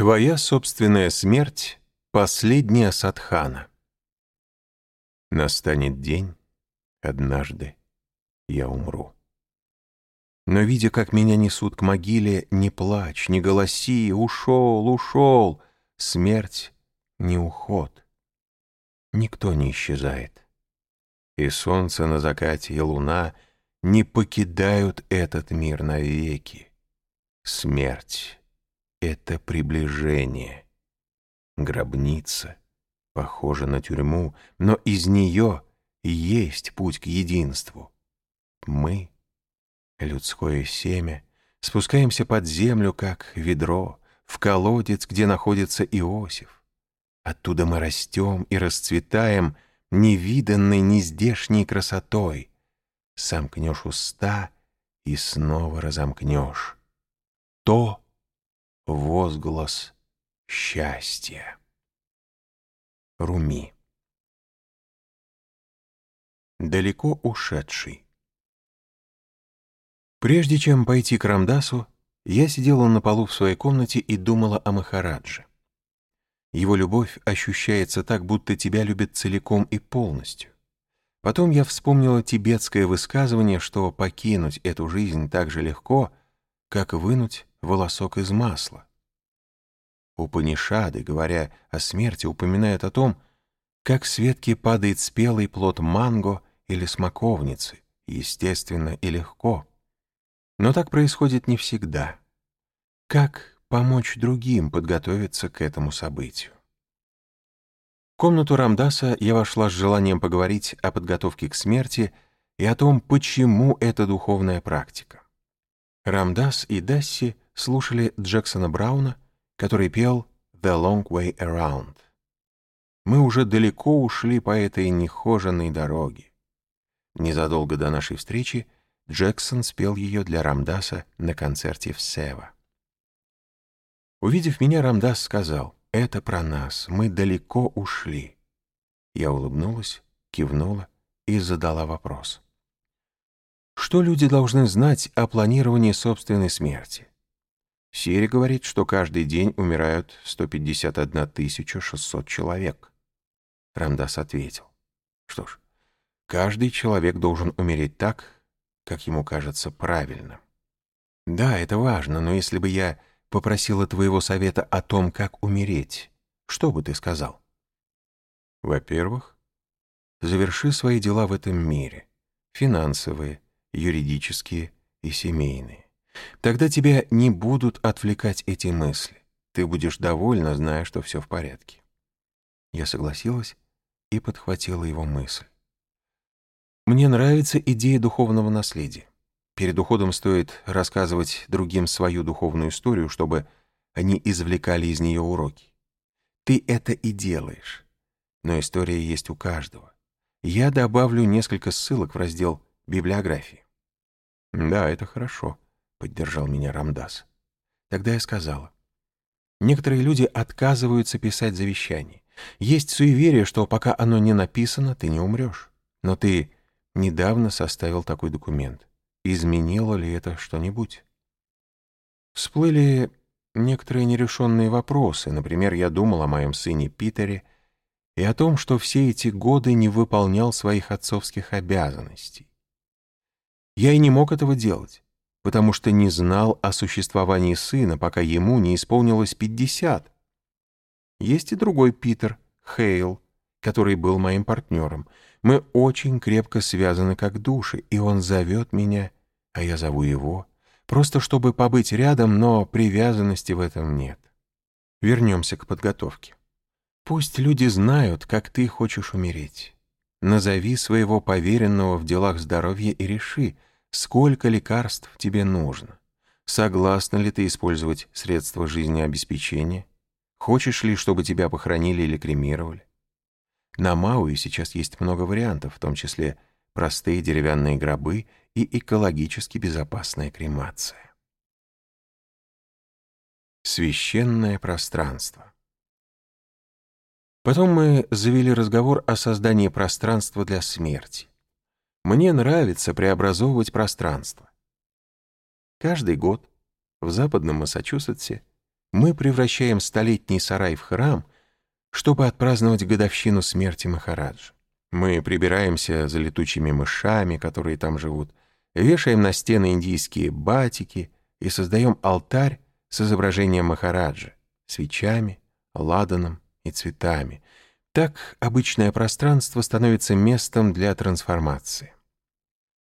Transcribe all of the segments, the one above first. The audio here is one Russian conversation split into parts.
Твоя собственная смерть — последняя садхана. Настанет день, однажды я умру. Но, видя, как меня несут к могиле, не плачь, не голоси, ушел, ушел. Смерть — не уход. Никто не исчезает. И солнце на закате, и луна не покидают этот мир навеки. Смерть — это приближение. Гробница похожа на тюрьму, но из нее есть путь к единству. Мы, людское семя, спускаемся под землю, как ведро, в колодец, где находится Иосиф. Оттуда мы растем и расцветаем невиданной, нездешней красотой. Сомкнешь уста и снова разомкнешь. То возглас счастья. Руми. Далеко ушедший. Прежде чем пойти к Рамдасу, я сидела на полу в своей комнате и думала о Махарадже. Его любовь ощущается так, будто тебя любят целиком и полностью. Потом я вспомнила тибетское высказывание, что покинуть эту жизнь так же легко, как вынуть волосок из масла. Упанишады, говоря о смерти, упоминают о том, как с ветки падает спелый плод манго или смоковницы, естественно и легко. Но так происходит не всегда. Как помочь другим подготовиться к этому событию? В комнату Рамдаса я вошла с желанием поговорить о подготовке к смерти и о том, почему это духовная практика. Рамдас и Дасси слушали Джексона Брауна, который пел «The Long Way Around». Мы уже далеко ушли по этой нехоженной дороге. Незадолго до нашей встречи Джексон спел ее для Рамдаса на концерте в Сева. Увидев меня, Рамдас сказал, «Это про нас, мы далеко ушли». Я улыбнулась, кивнула и задала вопрос. Что люди должны знать о планировании собственной смерти? Сири говорит, что каждый день умирают 151 600 человек. Рамдас ответил. Что ж, каждый человек должен умереть так, как ему кажется правильным. Да, это важно, но если бы я попросила твоего совета о том, как умереть, что бы ты сказал? Во-первых, заверши свои дела в этом мире, финансовые, юридические и семейные. Тогда тебя не будут отвлекать эти мысли. Ты будешь довольна, зная, что все в порядке. Я согласилась и подхватила его мысль. Мне нравится идея духовного наследия. Перед уходом стоит рассказывать другим свою духовную историю, чтобы они извлекали из нее уроки. Ты это и делаешь. Но история есть у каждого. Я добавлю несколько ссылок в раздел «Библиографии». «Да, это хорошо», — поддержал меня Рамдас. Тогда я сказала. Некоторые люди отказываются писать завещание. Есть суеверие, что пока оно не написано, ты не умрешь. Но ты недавно составил такой документ. Изменило ли это что-нибудь? Всплыли некоторые нерешенные вопросы. Например, я думал о моем сыне Питере и о том, что все эти годы не выполнял своих отцовских обязанностей. Я и не мог этого делать, потому что не знал о существовании сына, пока ему не исполнилось пятьдесят. Есть и другой Питер, Хейл, который был моим партнером. Мы очень крепко связаны как души, и он зовет меня, а я зову его, просто чтобы побыть рядом, но привязанности в этом нет. Вернемся к подготовке. Пусть люди знают, как ты хочешь умереть. Назови своего поверенного в делах здоровья и реши, сколько лекарств тебе нужно. Согласна ли ты использовать средства жизнеобеспечения? Хочешь ли, чтобы тебя похоронили или кремировали? На Мауи сейчас есть много вариантов, в том числе простые деревянные гробы и экологически безопасная кремация. Священное пространство. Потом мы завели разговор о создании пространства для смерти. Мне нравится преобразовывать пространство. Каждый год в западном Массачусетсе мы превращаем столетний сарай в храм, чтобы отпраздновать годовщину смерти Махараджа. Мы прибираемся за летучими мышами, которые там живут, вешаем на стены индийские батики и создаем алтарь с изображением Махараджа, свечами, ладаном и цветами. Так обычное пространство становится местом для трансформации.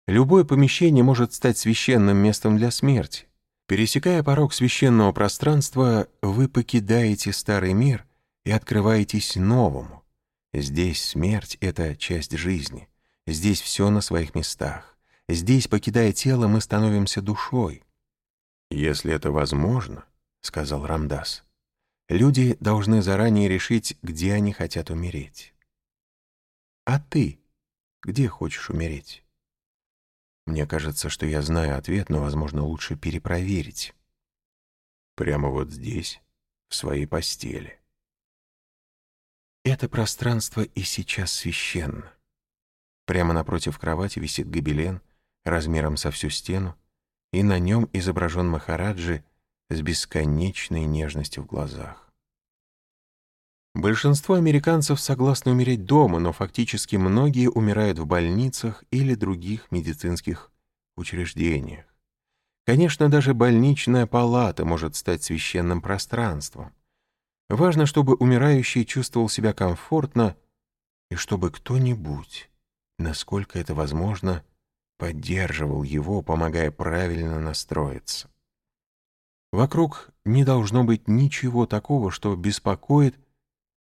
Любое помещение может стать священным местом для смерти. Пересекая порог священного пространства, вы покидаете старый мир и открываетесь новому. Здесь смерть — это часть жизни. Здесь все на своих местах. Здесь, покидая тело, мы становимся душой. «Если это возможно, — сказал Рамдас, — люди должны заранее решить, где они хотят умереть. А ты где хочешь умереть? Мне кажется, что я знаю ответ, но, возможно, лучше перепроверить. Прямо вот здесь, в своей постели. Это пространство и сейчас священно. Прямо напротив кровати висит гобелен размером со всю стену, и на нем изображен Махараджи с бесконечной нежностью в глазах. Большинство американцев согласны умереть дома, но фактически многие умирают в больницах или других медицинских учреждениях. Конечно, даже больничная палата может стать священным пространством. Важно, чтобы умирающий чувствовал себя комфортно и чтобы кто-нибудь, насколько это возможно, поддерживал его, помогая правильно настроиться. Вокруг не должно быть ничего такого, что беспокоит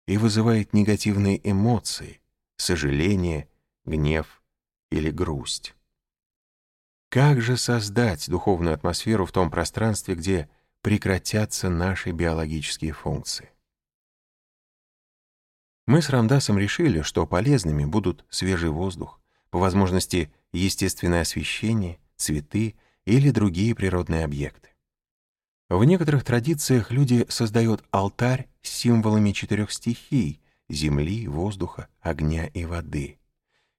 и вызывает негативные эмоции, сожаление, гнев или грусть. Как же создать духовную атмосферу в том пространстве, где прекратятся наши биологические функции? Мы с Рамдасом решили, что полезными будут свежий воздух, по возможности естественное освещение, цветы или другие природные объекты. В некоторых традициях люди создают алтарь с символами четырех стихий — земли, воздуха, огня и воды.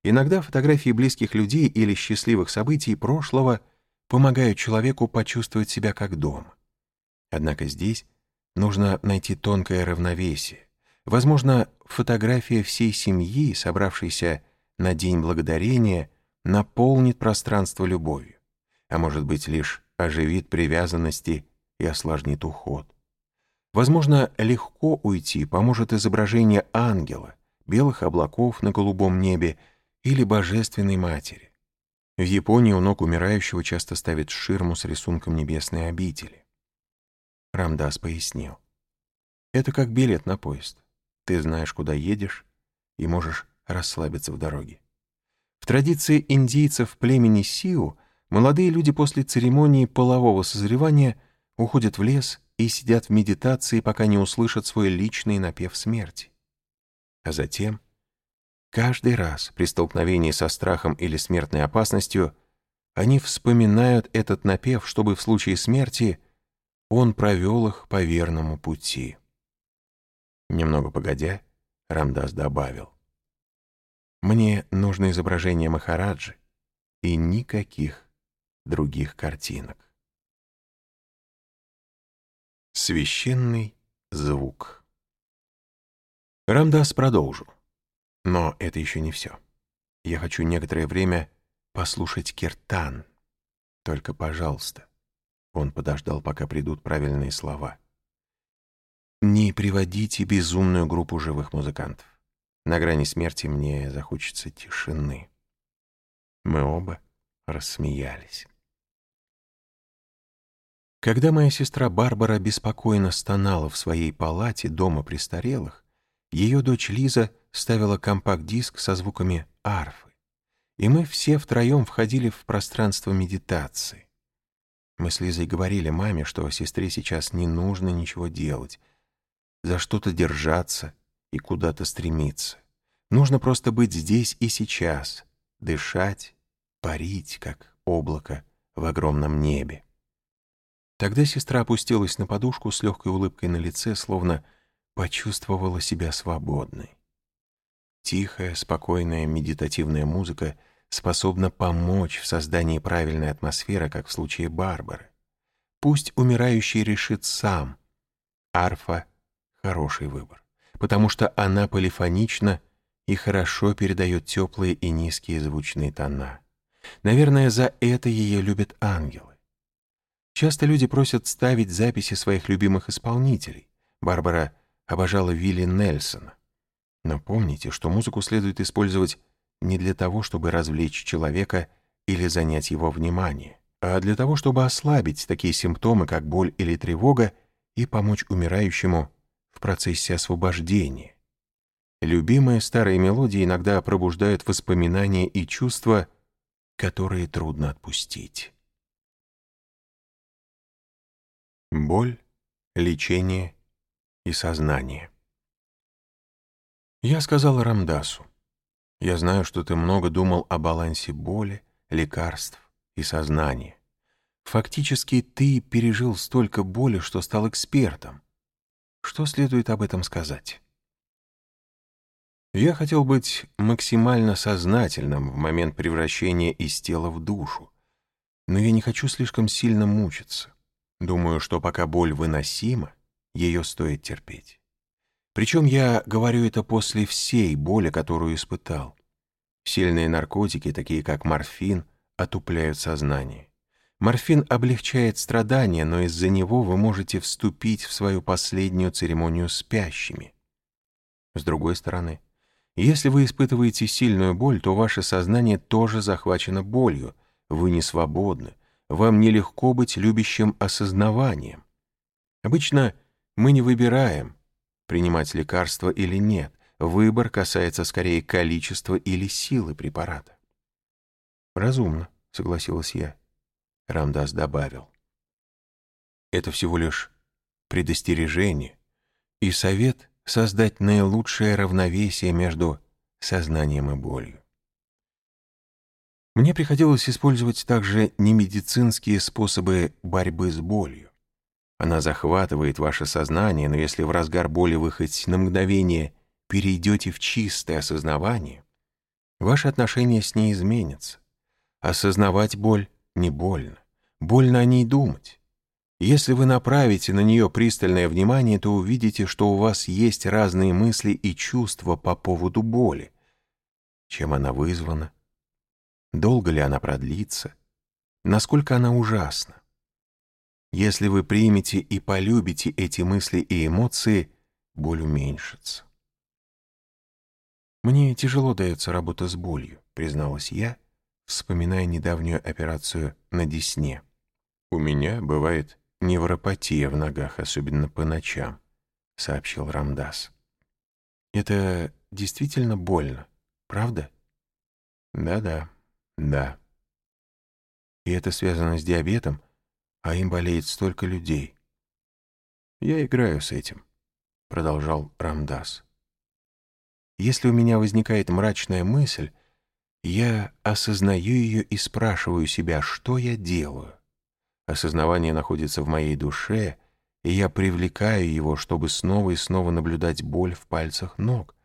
Иногда фотографии близких людей или счастливых событий прошлого помогают человеку почувствовать себя как дома. Однако здесь нужно найти тонкое равновесие, Возможно, фотография всей семьи, собравшейся на День Благодарения, наполнит пространство любовью, а может быть, лишь оживит привязанности и осложнит уход. Возможно, легко уйти поможет изображение ангела, белых облаков на голубом небе или божественной матери. В Японии у ног умирающего часто ставят ширму с рисунком небесной обители. Рамдас пояснил. Это как билет на поезд. Ты знаешь, куда едешь, и можешь расслабиться в дороге. В традиции индийцев племени Сиу молодые люди после церемонии полового созревания уходят в лес и сидят в медитации, пока не услышат свой личный напев смерти. А затем, каждый раз при столкновении со страхом или смертной опасностью, они вспоминают этот напев, чтобы в случае смерти он провел их по верному пути. Немного погодя, Рамдас добавил. «Мне нужно изображение Махараджи и никаких других картинок». Священный звук Рамдас продолжил. Но это еще не все. Я хочу некоторое время послушать киртан. Только, пожалуйста. Он подождал, пока придут правильные слова. Не приводите безумную группу живых музыкантов. На грани смерти мне захочется тишины. Мы оба рассмеялись. Когда моя сестра Барбара беспокойно стонала в своей палате дома престарелых, ее дочь Лиза ставила компакт-диск со звуками арфы, и мы все втроем входили в пространство медитации. Мы с Лизой говорили маме, что сестре сейчас не нужно ничего делать — за что-то держаться и куда-то стремиться. Нужно просто быть здесь и сейчас, дышать, парить, как облако в огромном небе. Тогда сестра опустилась на подушку с легкой улыбкой на лице, словно почувствовала себя свободной. Тихая, спокойная, медитативная музыка способна помочь в создании правильной атмосферы, как в случае Барбары. Пусть умирающий решит сам — арфа — хороший выбор, потому что она полифонична и хорошо передает теплые и низкие звучные тона. Наверное, за это ее любят ангелы. Часто люди просят ставить записи своих любимых исполнителей. Барбара обожала Вилли Нельсона. Но помните, что музыку следует использовать не для того, чтобы развлечь человека или занять его внимание, а для того, чтобы ослабить такие симптомы, как боль или тревога, и помочь умирающему в процессе освобождения. Любимые старые мелодии иногда пробуждают воспоминания и чувства, которые трудно отпустить. Боль, лечение и сознание. Я сказал Рамдасу, я знаю, что ты много думал о балансе боли, лекарств и сознания. Фактически ты пережил столько боли, что стал экспертом. Что следует об этом сказать? Я хотел быть максимально сознательным в момент превращения из тела в душу, но я не хочу слишком сильно мучиться. Думаю, что пока боль выносима, ее стоит терпеть. Причем я говорю это после всей боли, которую испытал. Сильные наркотики, такие как морфин, отупляют сознание. Морфин облегчает страдания, но из-за него вы можете вступить в свою последнюю церемонию спящими. С другой стороны, если вы испытываете сильную боль, то ваше сознание тоже захвачено болью, вы не свободны, вам нелегко быть любящим осознаванием. Обычно мы не выбираем, принимать лекарство или нет. Выбор касается скорее количества или силы препарата. «Разумно», — согласилась я. Рамдас добавил. «Это всего лишь предостережение и совет создать наилучшее равновесие между сознанием и болью. Мне приходилось использовать также немедицинские способы борьбы с болью. Она захватывает ваше сознание, но если в разгар боли вы хоть на мгновение перейдете в чистое осознавание, ваши отношения с ней изменятся. Осознавать боль не больно. Больно о ней думать. Если вы направите на нее пристальное внимание, то увидите, что у вас есть разные мысли и чувства по поводу боли. Чем она вызвана? Долго ли она продлится? Насколько она ужасна? Если вы примете и полюбите эти мысли и эмоции, боль уменьшится. «Мне тяжело дается работа с болью», — призналась я, вспоминая недавнюю операцию на десне. «У меня бывает невропатия в ногах, особенно по ночам», — сообщил Рамдас. «Это действительно больно, правда?» «Да-да, да. И это связано с диабетом?» а им болеет столько людей. Я играю с этим, продолжал Рамдас. Если у меня возникает мрачная мысль, я осознаю ее и спрашиваю себя, что я делаю. Осознавание находится в моей душе, и я привлекаю его, чтобы снова и снова наблюдать боль в пальцах ног,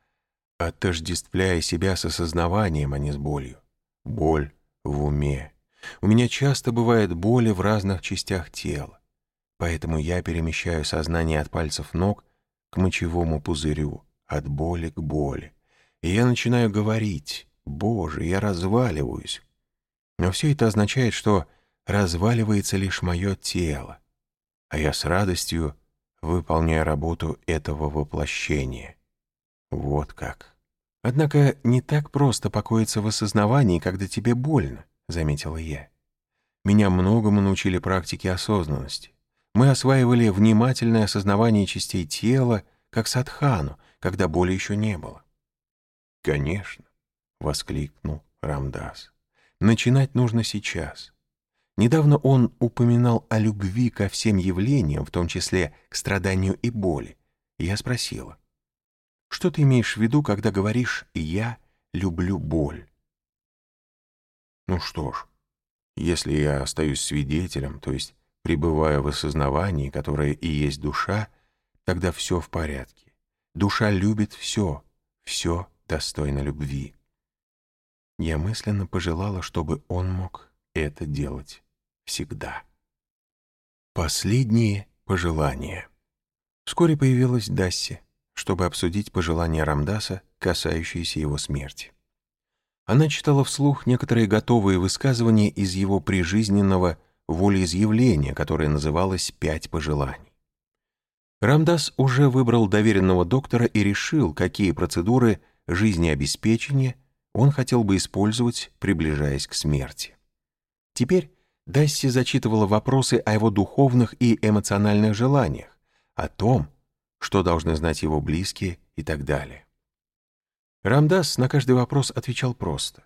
отождествляя себя с осознаванием, а не с болью. Боль в уме. У меня часто бывает боли в разных частях тела, поэтому я перемещаю сознание от пальцев ног к мочевому пузырю, от боли к боли. И я начинаю говорить, «Боже, я разваливаюсь». Но все это означает, что разваливается лишь мое тело, а я с радостью выполняю работу этого воплощения. Вот как. Однако не так просто покоиться в осознавании, когда тебе больно. — заметила я. «Меня многому научили практике осознанности. Мы осваивали внимательное осознавание частей тела, как садхану, когда боли еще не было». «Конечно», — воскликнул Рамдас. «Начинать нужно сейчас». Недавно он упоминал о любви ко всем явлениям, в том числе к страданию и боли. Я спросила, «Что ты имеешь в виду, когда говоришь «я люблю боль»?» Ну что ж, если я остаюсь свидетелем, то есть пребываю в осознавании, которое и есть душа, тогда все в порядке. Душа любит все, все достойно любви. Я мысленно пожелала, чтобы он мог это делать всегда. Последние пожелания. Вскоре появилась Дасси, чтобы обсудить пожелания Рамдаса, касающиеся его смерти. Она читала вслух некоторые готовые высказывания из его прижизненного волеизъявления, которое называлось «Пять пожеланий». Рамдас уже выбрал доверенного доктора и решил, какие процедуры жизнеобеспечения он хотел бы использовать, приближаясь к смерти. Теперь Дасси зачитывала вопросы о его духовных и эмоциональных желаниях, о том, что должны знать его близкие и так далее. Рамдас на каждый вопрос отвечал просто.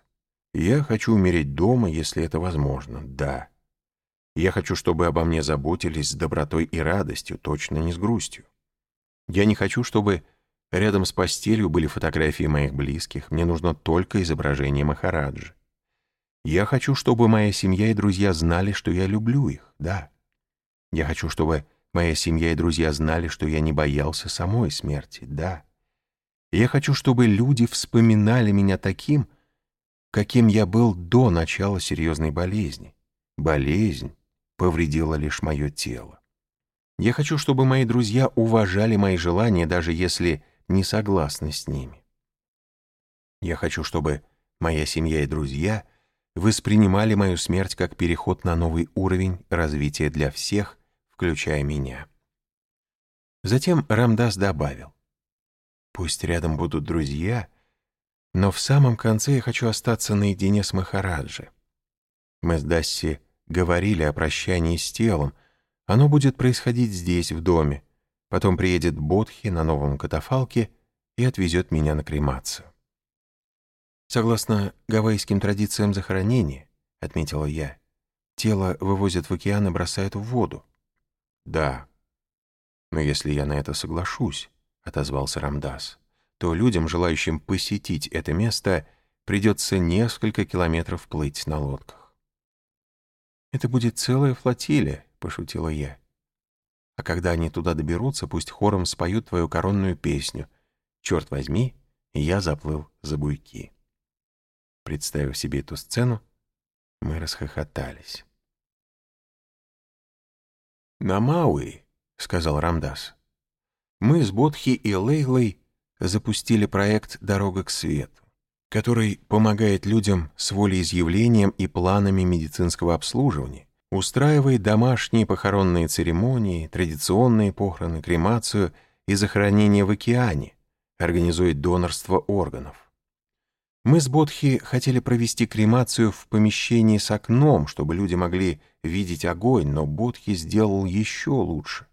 «Я хочу умереть дома, если это возможно, да. Я хочу, чтобы обо мне заботились с добротой и радостью, точно не с грустью. Я не хочу, чтобы рядом с постелью были фотографии моих близких, мне нужно только изображение Махараджи. Я хочу, чтобы моя семья и друзья знали, что я люблю их, да. Я хочу, чтобы моя семья и друзья знали, что я не боялся самой смерти, да. Я хочу, чтобы люди вспоминали меня таким, каким я был до начала серьезной болезни. Болезнь повредила лишь мое тело. Я хочу, чтобы мои друзья уважали мои желания, даже если не согласны с ними. Я хочу, чтобы моя семья и друзья воспринимали мою смерть как переход на новый уровень развития для всех, включая меня. Затем Рамдас добавил. Пусть рядом будут друзья, но в самом конце я хочу остаться наедине с Махараджи. Мы с Дасси говорили о прощании с телом. Оно будет происходить здесь, в доме. Потом приедет Бодхи на новом катафалке и отвезет меня на кремацию. Согласно гавайским традициям захоронения, отметила я, тело вывозят в океан и бросают в воду. Да, но если я на это соглашусь, — отозвался Рамдас, то людям, желающим посетить это место, придется несколько километров плыть на лодках. «Это будет целая флотилия», — пошутила я. «А когда они туда доберутся, пусть хором споют твою коронную песню. Черт возьми, я заплыл за буйки». Представив себе эту сцену, мы расхохотались. «На Мауи», — сказал Рамдас, мы с Бодхи и Лейлой запустили проект «Дорога к свету», который помогает людям с волеизъявлением и планами медицинского обслуживания, устраивает домашние похоронные церемонии, традиционные похороны, кремацию и захоронение в океане, организует донорство органов. Мы с Бодхи хотели провести кремацию в помещении с окном, чтобы люди могли видеть огонь, но Бодхи сделал еще лучше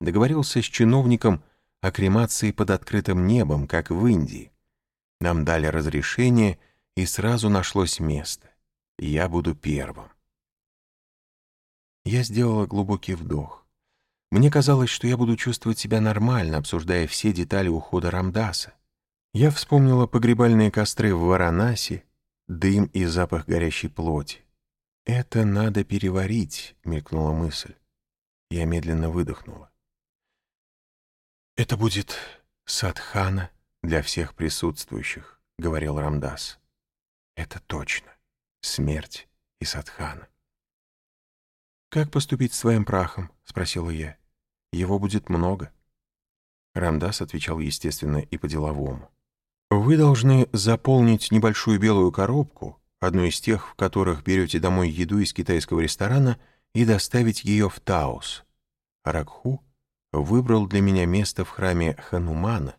договорился с чиновником о кремации под открытым небом, как в Индии. Нам дали разрешение, и сразу нашлось место. Я буду первым. Я сделала глубокий вдох. Мне казалось, что я буду чувствовать себя нормально, обсуждая все детали ухода Рамдаса. Я вспомнила погребальные костры в Варанаси, дым и запах горящей плоти. «Это надо переварить», — мелькнула мысль. Я медленно выдохнула. «Это будет садхана для всех присутствующих», — говорил Рамдас. «Это точно. Смерть и садхана». «Как поступить с твоим прахом?» — спросила я. «Его будет много». Рамдас отвечал естественно и по-деловому. «Вы должны заполнить небольшую белую коробку, одну из тех, в которых берете домой еду из китайского ресторана, и доставить ее в Таус. Ракху выбрал для меня место в храме Ханумана,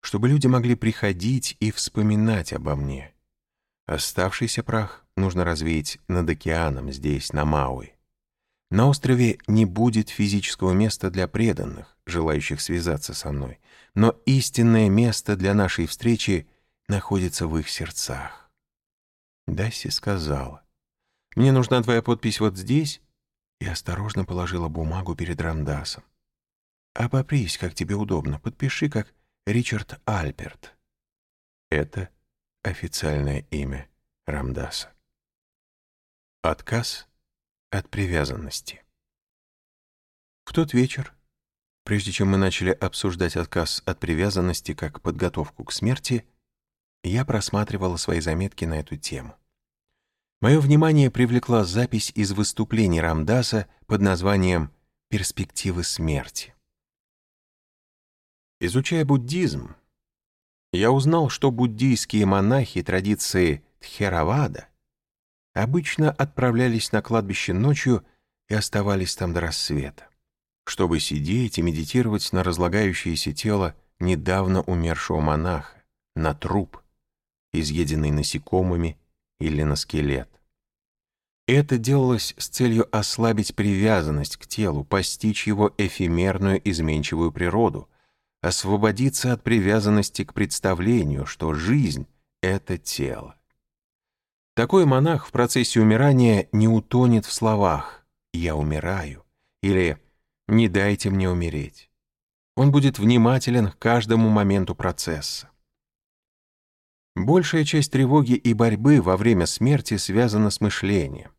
чтобы люди могли приходить и вспоминать обо мне. Оставшийся прах нужно развеять над океаном, здесь, на Мауи. На острове не будет физического места для преданных, желающих связаться со мной, но истинное место для нашей встречи находится в их сердцах. Дасси сказала, «Мне нужна твоя подпись вот здесь», и осторожно положила бумагу перед Рамдасом. Обопрись, как тебе удобно. Подпиши, как Ричард Альберт. Это официальное имя Рамдаса. Отказ от привязанности. В тот вечер, прежде чем мы начали обсуждать отказ от привязанности как подготовку к смерти, я просматривала свои заметки на эту тему. Мое внимание привлекла запись из выступлений Рамдаса под названием «Перспективы смерти». Изучая буддизм, я узнал, что буддийские монахи традиции Тхеравада обычно отправлялись на кладбище ночью и оставались там до рассвета, чтобы сидеть и медитировать на разлагающееся тело недавно умершего монаха, на труп, изъеденный насекомыми или на скелет. Это делалось с целью ослабить привязанность к телу, постичь его эфемерную изменчивую природу, освободиться от привязанности к представлению, что жизнь — это тело. Такой монах в процессе умирания не утонет в словах «я умираю» или «не дайте мне умереть». Он будет внимателен к каждому моменту процесса. Большая часть тревоги и борьбы во время смерти связана с мышлением.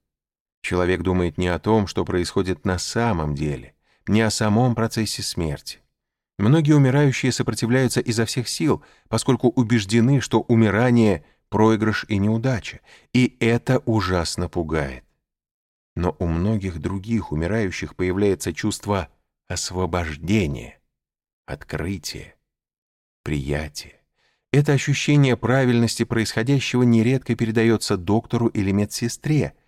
Человек думает не о том, что происходит на самом деле, не о самом процессе смерти. Многие умирающие сопротивляются изо всех сил, поскольку убеждены, что умирание — проигрыш и неудача, и это ужасно пугает. Но у многих других умирающих появляется чувство освобождения, открытия, приятия. Это ощущение правильности происходящего нередко передается доктору или медсестре —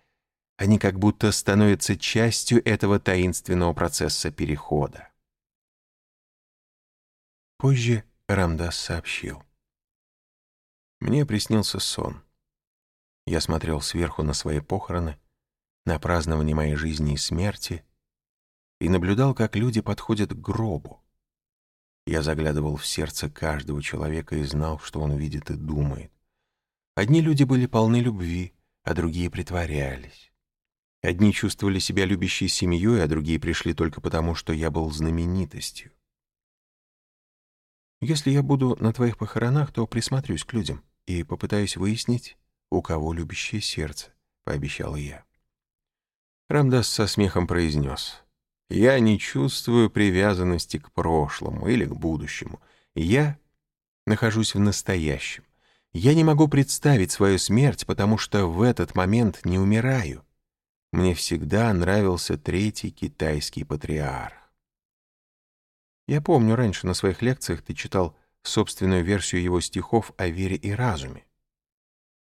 они как будто становятся частью этого таинственного процесса перехода. Позже Рамдас сообщил. Мне приснился сон. Я смотрел сверху на свои похороны, на празднование моей жизни и смерти, и наблюдал, как люди подходят к гробу. Я заглядывал в сердце каждого человека и знал, что он видит и думает. Одни люди были полны любви, а другие притворялись. Одни чувствовали себя любящей семьей, а другие пришли только потому, что я был знаменитостью. Если я буду на твоих похоронах, то присмотрюсь к людям и попытаюсь выяснить, у кого любящее сердце, — пообещал я. Рамдас со смехом произнес. «Я не чувствую привязанности к прошлому или к будущему. Я нахожусь в настоящем. Я не могу представить свою смерть, потому что в этот момент не умираю. Мне всегда нравился третий китайский патриарх. Я помню, раньше на своих лекциях ты читал собственную версию его стихов о вере и разуме.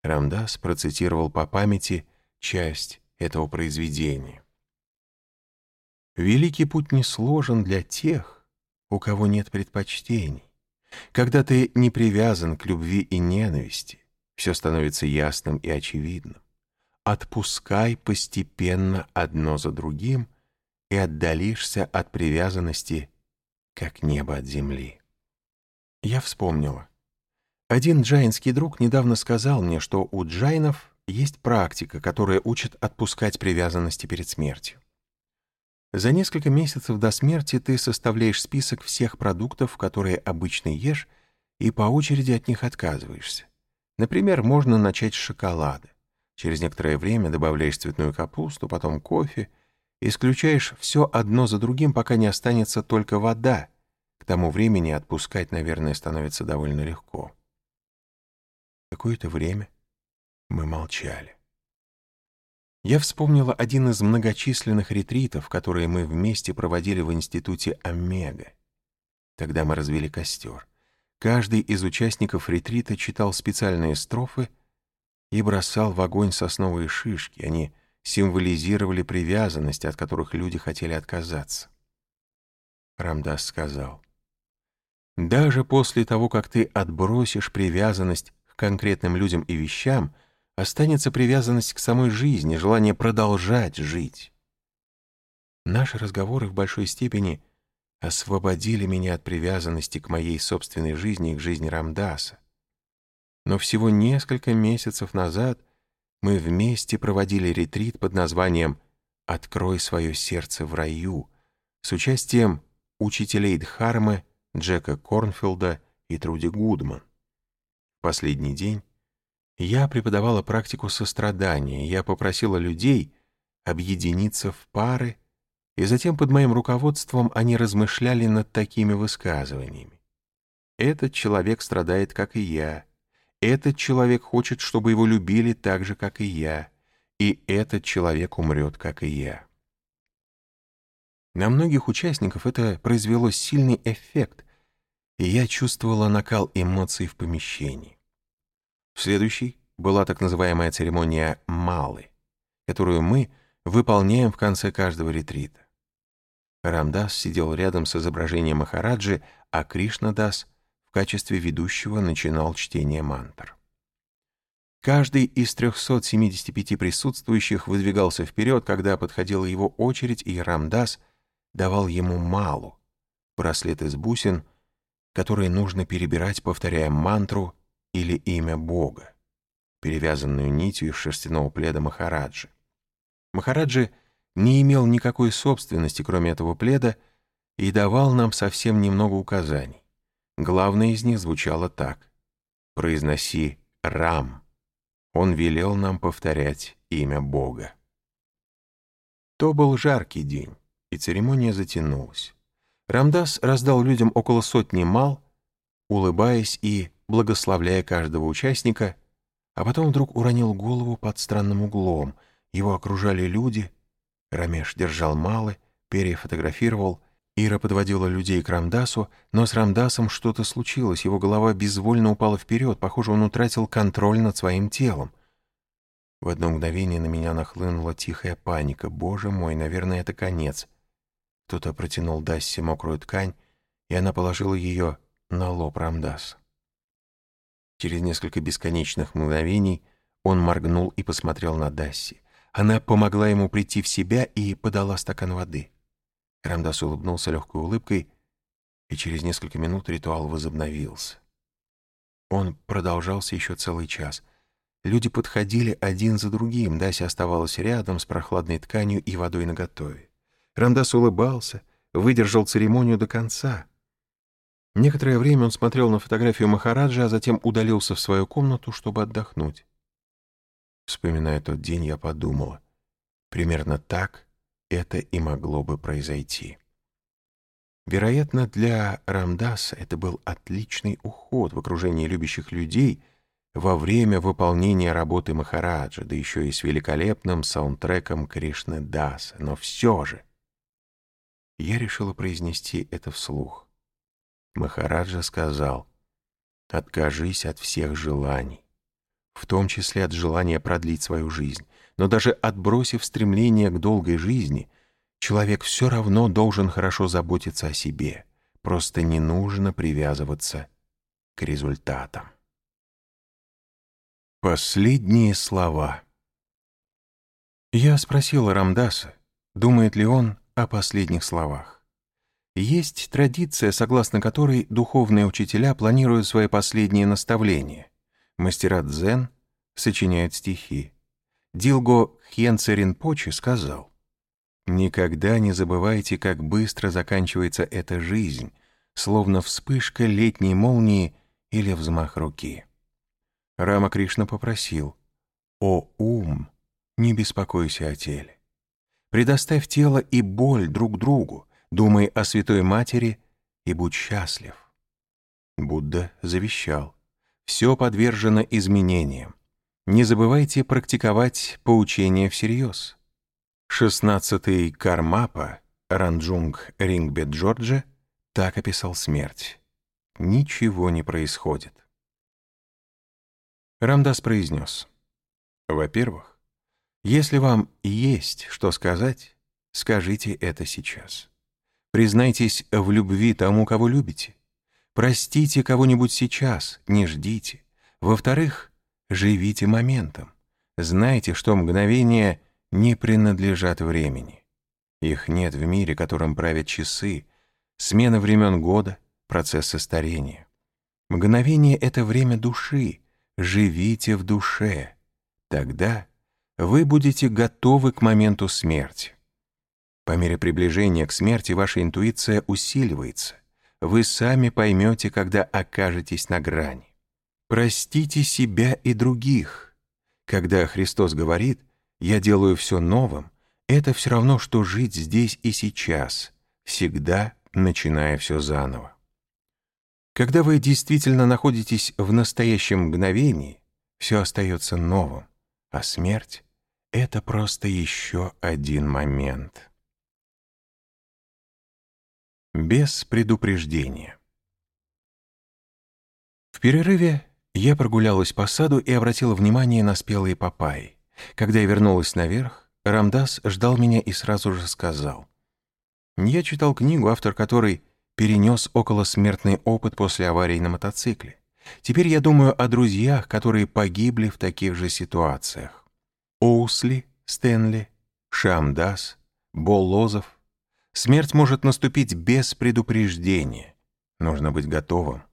Рамдас процитировал по памяти часть этого произведения. «Великий путь не сложен для тех, у кого нет предпочтений. Когда ты не привязан к любви и ненависти, все становится ясным и очевидным отпускай постепенно одно за другим и отдалишься от привязанности, как небо от земли. Я вспомнила. Один джайнский друг недавно сказал мне, что у джайнов есть практика, которая учит отпускать привязанности перед смертью. За несколько месяцев до смерти ты составляешь список всех продуктов, которые обычно ешь, и по очереди от них отказываешься. Например, можно начать с шоколада. Через некоторое время добавляешь цветную капусту, потом кофе, исключаешь все одно за другим, пока не останется только вода. К тому времени отпускать, наверное, становится довольно легко. Какое-то время мы молчали. Я вспомнила один из многочисленных ретритов, которые мы вместе проводили в институте Омега. Тогда мы развели костер. Каждый из участников ретрита читал специальные строфы — и бросал в огонь сосновые шишки. Они символизировали привязанность, от которых люди хотели отказаться. Рамдас сказал, «Даже после того, как ты отбросишь привязанность к конкретным людям и вещам, останется привязанность к самой жизни, желание продолжать жить. Наши разговоры в большой степени освободили меня от привязанности к моей собственной жизни и к жизни Рамдаса. Но всего несколько месяцев назад мы вместе проводили ретрит под названием «Открой свое сердце в раю» с участием учителей Дхармы Джека Корнфилда и Труди Гудман. Последний день я преподавала практику сострадания, я попросила людей объединиться в пары, и затем под моим руководством они размышляли над такими высказываниями. «Этот человек страдает, как и я», этот человек хочет, чтобы его любили так же, как и я, и этот человек умрет, как и я. На многих участников это произвело сильный эффект, и я чувствовала накал эмоций в помещении. Следующей была так называемая церемония «малы», которую мы выполняем в конце каждого ретрита. Рамдас сидел рядом с изображением Махараджи, а Кришнадас в качестве ведущего начинал чтение мантр. Каждый из 375 присутствующих выдвигался вперед, когда подходила его очередь, и Рамдас давал ему малу, браслет из бусин, который нужно перебирать, повторяя мантру или имя Бога, перевязанную нитью из шерстяного пледа Махараджи. Махараджи не имел никакой собственности, кроме этого пледа, и давал нам совсем немного указаний. Главное из них звучало так. «Произноси Рам». Он велел нам повторять имя Бога. То был жаркий день, и церемония затянулась. Рамдас раздал людям около сотни мал, улыбаясь и благословляя каждого участника, а потом вдруг уронил голову под странным углом. Его окружали люди, Рамеш держал малы, перефотографировал, Ира подводила людей к Рамдасу, но с Рамдасом что-то случилось, его голова безвольно упала вперед, похоже, он утратил контроль над своим телом. В одно мгновение на меня нахлынула тихая паника. Боже мой, наверное, это конец. Кто-то протянул Дассе мокрую ткань, и она положила ее на лоб Рамдаса. Через несколько бесконечных мгновений он моргнул и посмотрел на Дасси. Она помогла ему прийти в себя и подала стакан воды. Рамдас улыбнулся легкой улыбкой, и через несколько минут ритуал возобновился. Он продолжался еще целый час. Люди подходили один за другим, Дася оставалась рядом с прохладной тканью и водой наготове. Рамдас улыбался, выдержал церемонию до конца. Некоторое время он смотрел на фотографию Махараджа, а затем удалился в свою комнату, чтобы отдохнуть. Вспоминая тот день, я подумала, примерно так это и могло бы произойти. Вероятно, для Рамдаса это был отличный уход в окружении любящих людей во время выполнения работы Махараджа, да еще и с великолепным саундтреком Кришны Даса. Но все же я решила произнести это вслух. Махараджа сказал, «Откажись от всех желаний, в том числе от желания продлить свою жизнь, но даже отбросив стремление к долгой жизни, человек все равно должен хорошо заботиться о себе, просто не нужно привязываться к результатам». Последние слова Я спросила Рамдаса, думает ли он о последних словах. Есть традиция, согласно которой духовные учителя планируют свои последние наставления. Мастера дзен сочиняют стихи. Дилго Хьенце Ринпоче сказал, «Никогда не забывайте, как быстро заканчивается эта жизнь, словно вспышка летней молнии или взмах руки». Рама Кришна попросил, «О ум, не беспокойся о теле. Предоставь тело и боль друг другу, думай о Святой Матери и будь счастлив. Будда завещал. Все подвержено изменениям. Не забывайте практиковать поучение всерьез. Шестнадцатый Кармапа Ранджунг Рингбе Джорджа так описал смерть. Ничего не происходит. Рамдас произнес. Во-первых, если вам есть что сказать, скажите это сейчас. Признайтесь в любви тому, кого любите. Простите кого-нибудь сейчас, не ждите. Во-вторых, живите моментом. Знайте, что мгновения не принадлежат времени. Их нет в мире, которым правят часы, смена времен года, процессы старения. Мгновение — это время души. Живите в душе. Тогда вы будете готовы к моменту смерти. По мере приближения к смерти ваша интуиция усиливается. Вы сами поймете, когда окажетесь на грани. Простите себя и других. Когда Христос говорит «Я делаю все новым», это все равно, что жить здесь и сейчас, всегда начиная все заново. Когда вы действительно находитесь в настоящем мгновении, все остается новым, а смерть это просто еще один момент. Без предупреждения. В перерыве я прогулялась по саду и обратила внимание на спелые папайи. Когда я вернулась наверх, Рамдас ждал меня и сразу же сказал. Я читал книгу, автор которой перенес околосмертный опыт после аварии на мотоцикле. Теперь я думаю о друзьях, которые погибли в таких же ситуациях. Оусли, Стэнли, Шамдас, Болозов. Смерть может наступить без предупреждения. Нужно быть готовым.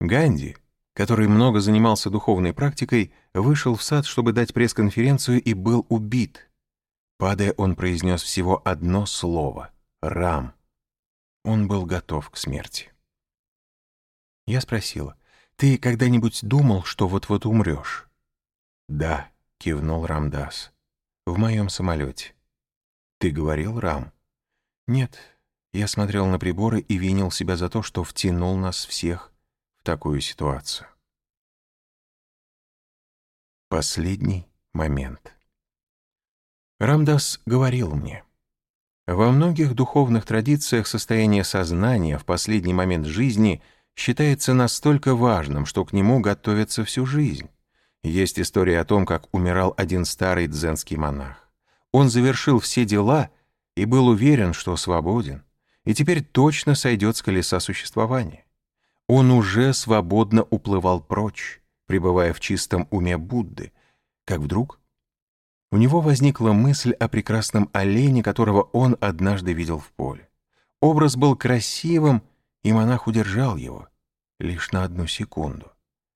Ганди, который много занимался духовной практикой, вышел в сад, чтобы дать пресс-конференцию и был убит. Падая, он произнес всего одно слово — «Рам». Он был готов к смерти. Я спросила, «Ты когда-нибудь думал, что вот-вот умрешь?» «Да», — кивнул Рамдас, — «в моем самолете». «Ты говорил, Рам?» «Нет». Я смотрел на приборы и винил себя за то, что втянул нас всех в такую ситуацию. Последний момент. Рамдас говорил мне, во многих духовных традициях состояние сознания в последний момент жизни — считается настолько важным, что к нему готовятся всю жизнь. Есть история о том, как умирал один старый дзенский монах. Он завершил все дела и был уверен, что свободен, и теперь точно сойдет с колеса существования. Он уже свободно уплывал прочь, пребывая в чистом уме Будды, как вдруг у него возникла мысль о прекрасном олене, которого он однажды видел в поле. Образ был красивым и монах удержал его лишь на одну секунду.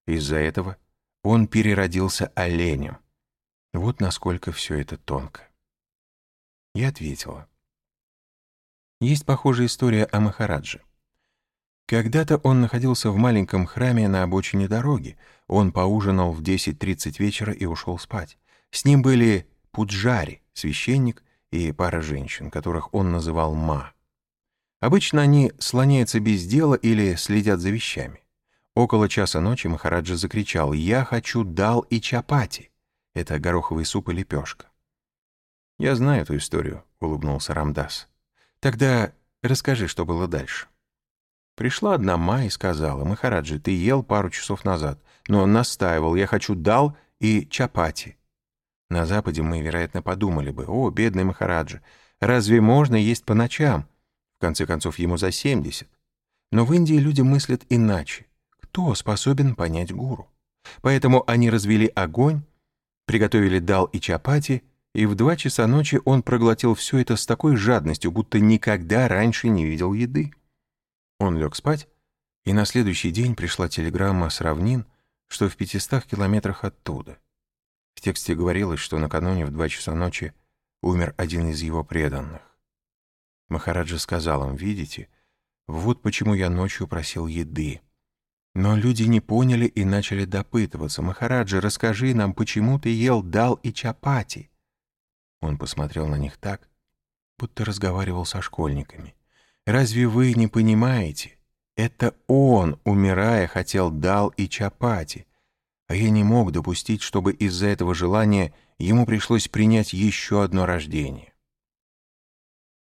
Из-за этого он переродился оленем. Вот насколько все это тонко. Я ответила. Есть похожая история о Махараджи. Когда-то он находился в маленьком храме на обочине дороги. Он поужинал в 10.30 вечера и ушел спать. С ним были пуджари, священник и пара женщин, которых он называл ма. Обычно они слоняются без дела или следят за вещами. Около часа ночи Махараджа закричал «Я хочу дал и чапати!» Это гороховый суп и лепешка. «Я знаю эту историю», — улыбнулся Рамдас. «Тогда расскажи, что было дальше». Пришла одна Ма и сказала, «Махараджи, ты ел пару часов назад, но он настаивал, я хочу дал и чапати». На Западе мы, вероятно, подумали бы, «О, бедный Махараджа, разве можно есть по ночам?» В конце концов, ему за 70. Но в Индии люди мыслят иначе. Кто способен понять гуру? Поэтому они развели огонь, приготовили дал и чапати, и в два часа ночи он проглотил все это с такой жадностью, будто никогда раньше не видел еды. Он лег спать, и на следующий день пришла телеграмма с равнин, что в пятистах километрах оттуда. В тексте говорилось, что накануне в два часа ночи умер один из его преданных. Махараджа сказал им, видите, вот почему я ночью просил еды. Но люди не поняли и начали допытываться. «Махараджа, расскажи нам, почему ты ел дал и чапати?» Он посмотрел на них так, будто разговаривал со школьниками. «Разве вы не понимаете? Это он, умирая, хотел дал и чапати. А я не мог допустить, чтобы из-за этого желания ему пришлось принять еще одно рождение.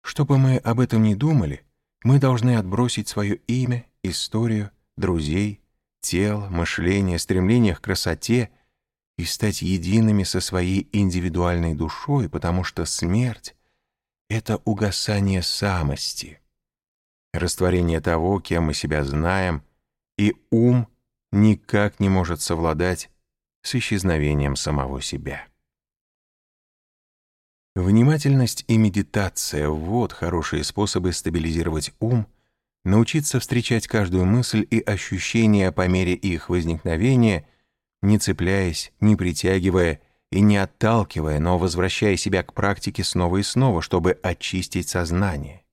Чтобы мы об этом не думали, мы должны отбросить свое имя, историю, друзей, тело, мышление, стремление к красоте и стать едиными со своей индивидуальной душой, потому что смерть — это угасание самости, растворение того, кем мы себя знаем, и ум никак не может совладать с исчезновением самого себя. Внимательность и медитация — вот хорошие способы стабилизировать ум, научиться встречать каждую мысль и ощущение по мере их возникновения, не цепляясь, не притягивая и не отталкивая, но возвращая себя к практике снова и снова, чтобы очистить сознание.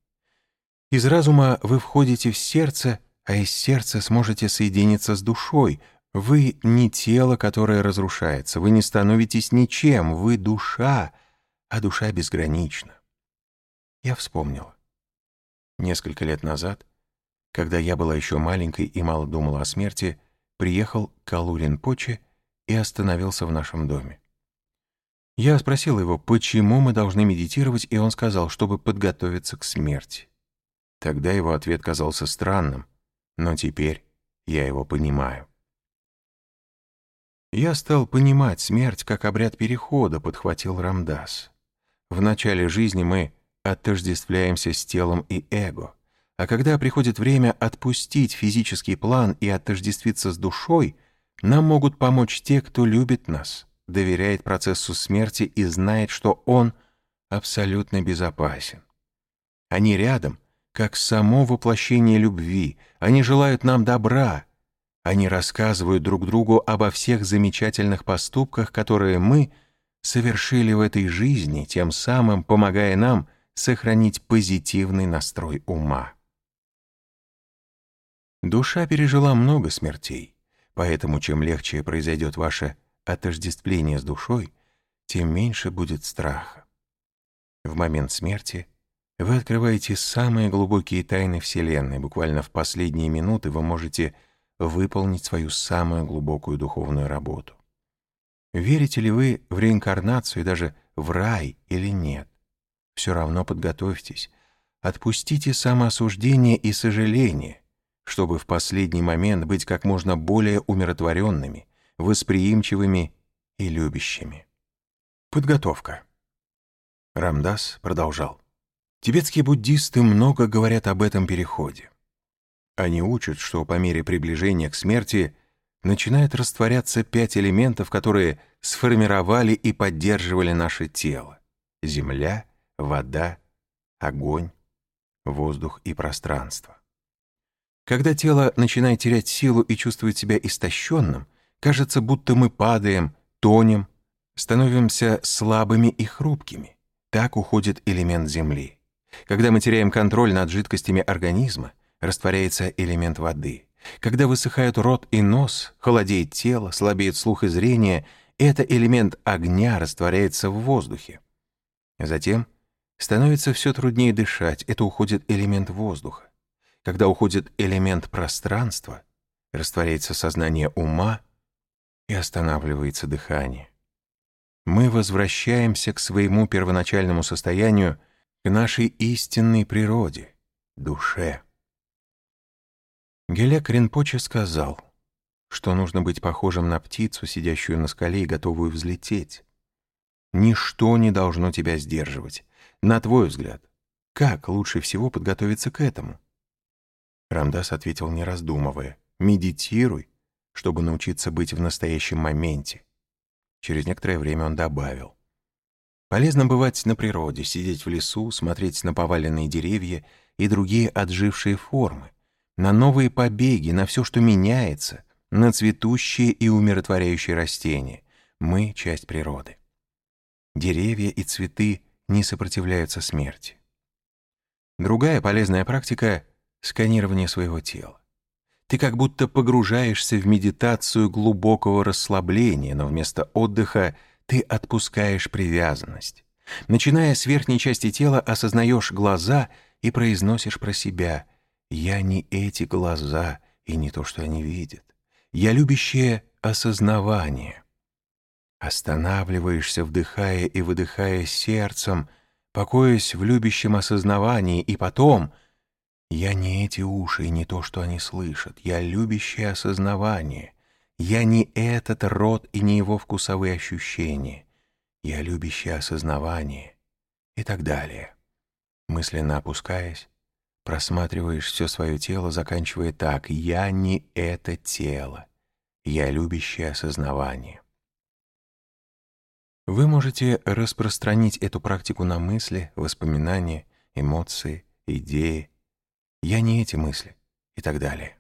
Из разума вы входите в сердце, а из сердца сможете соединиться с душой. Вы не тело, которое разрушается, вы не становитесь ничем, вы душа — а душа безгранична. Я вспомнила. Несколько лет назад, когда я была еще маленькой и мало думала о смерти, приехал Калурин Поче и остановился в нашем доме. Я спросил его, почему мы должны медитировать, и он сказал, чтобы подготовиться к смерти. Тогда его ответ казался странным, но теперь я его понимаю. Я стал понимать смерть как обряд перехода, подхватил Рамдас. В начале жизни мы отождествляемся с телом и эго, а когда приходит время отпустить физический план и отождествиться с душой, нам могут помочь те, кто любит нас, доверяет процессу смерти и знает, что он абсолютно безопасен. Они рядом, как само воплощение любви, они желают нам добра, они рассказывают друг другу обо всех замечательных поступках, которые мы совершили в этой жизни, тем самым помогая нам сохранить позитивный настрой ума. Душа пережила много смертей, поэтому чем легче произойдет ваше отождествление с душой, тем меньше будет страха. В момент смерти вы открываете самые глубокие тайны Вселенной. Буквально в последние минуты вы можете выполнить свою самую глубокую духовную работу. Верите ли вы в реинкарнацию даже в рай или нет? Все равно подготовьтесь. Отпустите самоосуждение и сожаление, чтобы в последний момент быть как можно более умиротворенными, восприимчивыми и любящими. Подготовка. Рамдас продолжал. Тибетские буддисты много говорят об этом переходе. Они учат, что по мере приближения к смерти начинает растворяться пять элементов, которые сформировали и поддерживали наше тело. Земля, вода, огонь, воздух и пространство. Когда тело начинает терять силу и чувствует себя истощенным, кажется, будто мы падаем, тонем, становимся слабыми и хрупкими. Так уходит элемент земли. Когда мы теряем контроль над жидкостями организма, растворяется элемент воды. Когда высыхают рот и нос, холодеет тело, слабеет слух и зрение, это элемент огня растворяется в воздухе. Затем становится все труднее дышать, это уходит элемент воздуха. Когда уходит элемент пространства, растворяется сознание ума и останавливается дыхание. Мы возвращаемся к своему первоначальному состоянию, к нашей истинной природе, душе. Гелек Ринпоче сказал, что нужно быть похожим на птицу, сидящую на скале и готовую взлететь. Ничто не должно тебя сдерживать. На твой взгляд, как лучше всего подготовиться к этому? Рамдас ответил, не раздумывая, «Медитируй, чтобы научиться быть в настоящем моменте». Через некоторое время он добавил, «Полезно бывать на природе, сидеть в лесу, смотреть на поваленные деревья и другие отжившие формы, на новые побеги, на все, что меняется, на цветущие и умиротворяющие растения. Мы — часть природы. Деревья и цветы не сопротивляются смерти. Другая полезная практика — сканирование своего тела. Ты как будто погружаешься в медитацию глубокого расслабления, но вместо отдыха ты отпускаешь привязанность. Начиная с верхней части тела, осознаешь глаза и произносишь про себя я не эти глаза и не то, что они видят. Я любящее осознавание. Останавливаешься, вдыхая и выдыхая сердцем, покоясь в любящем осознавании, и потом я не эти уши и не то, что они слышат. Я любящее осознавание. Я не этот рот и не его вкусовые ощущения. Я любящее осознавание и так далее. Мысленно опускаясь, Просматриваешь все свое тело, заканчивая так «Я не это тело, я любящее осознавание». Вы можете распространить эту практику на мысли, воспоминания, эмоции, идеи. «Я не эти мысли» и так далее.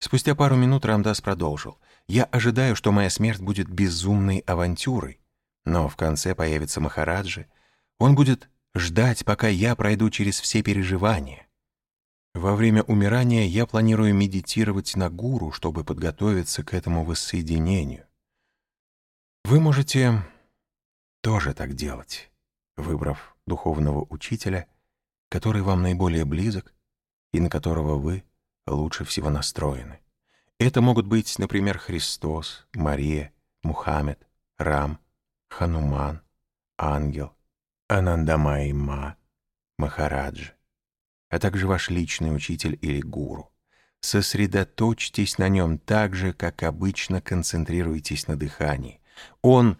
Спустя пару минут Рамдас продолжил. «Я ожидаю, что моя смерть будет безумной авантюрой, но в конце появится Махараджи. Он будет ждать, пока я пройду через все переживания. Во время умирания я планирую медитировать на гуру, чтобы подготовиться к этому воссоединению. Вы можете тоже так делать, выбрав духовного учителя, который вам наиболее близок и на которого вы лучше всего настроены. Это могут быть, например, Христос, Мария, Мухаммед, Рам, Хануман, ангел, Анандамайма, Махараджи, а также ваш личный учитель или гуру. Сосредоточьтесь на нем так же, как обычно концентрируетесь на дыхании. Он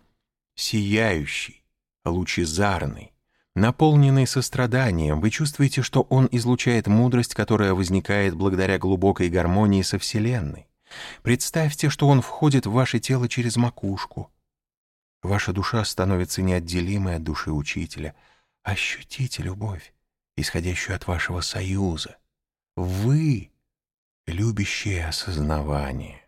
сияющий, лучезарный, наполненный состраданием. Вы чувствуете, что он излучает мудрость, которая возникает благодаря глубокой гармонии со Вселенной. Представьте, что он входит в ваше тело через макушку. Ваша душа становится неотделимой от души учителя. Ощутите любовь, исходящую от вашего союза. Вы — любящее осознавание.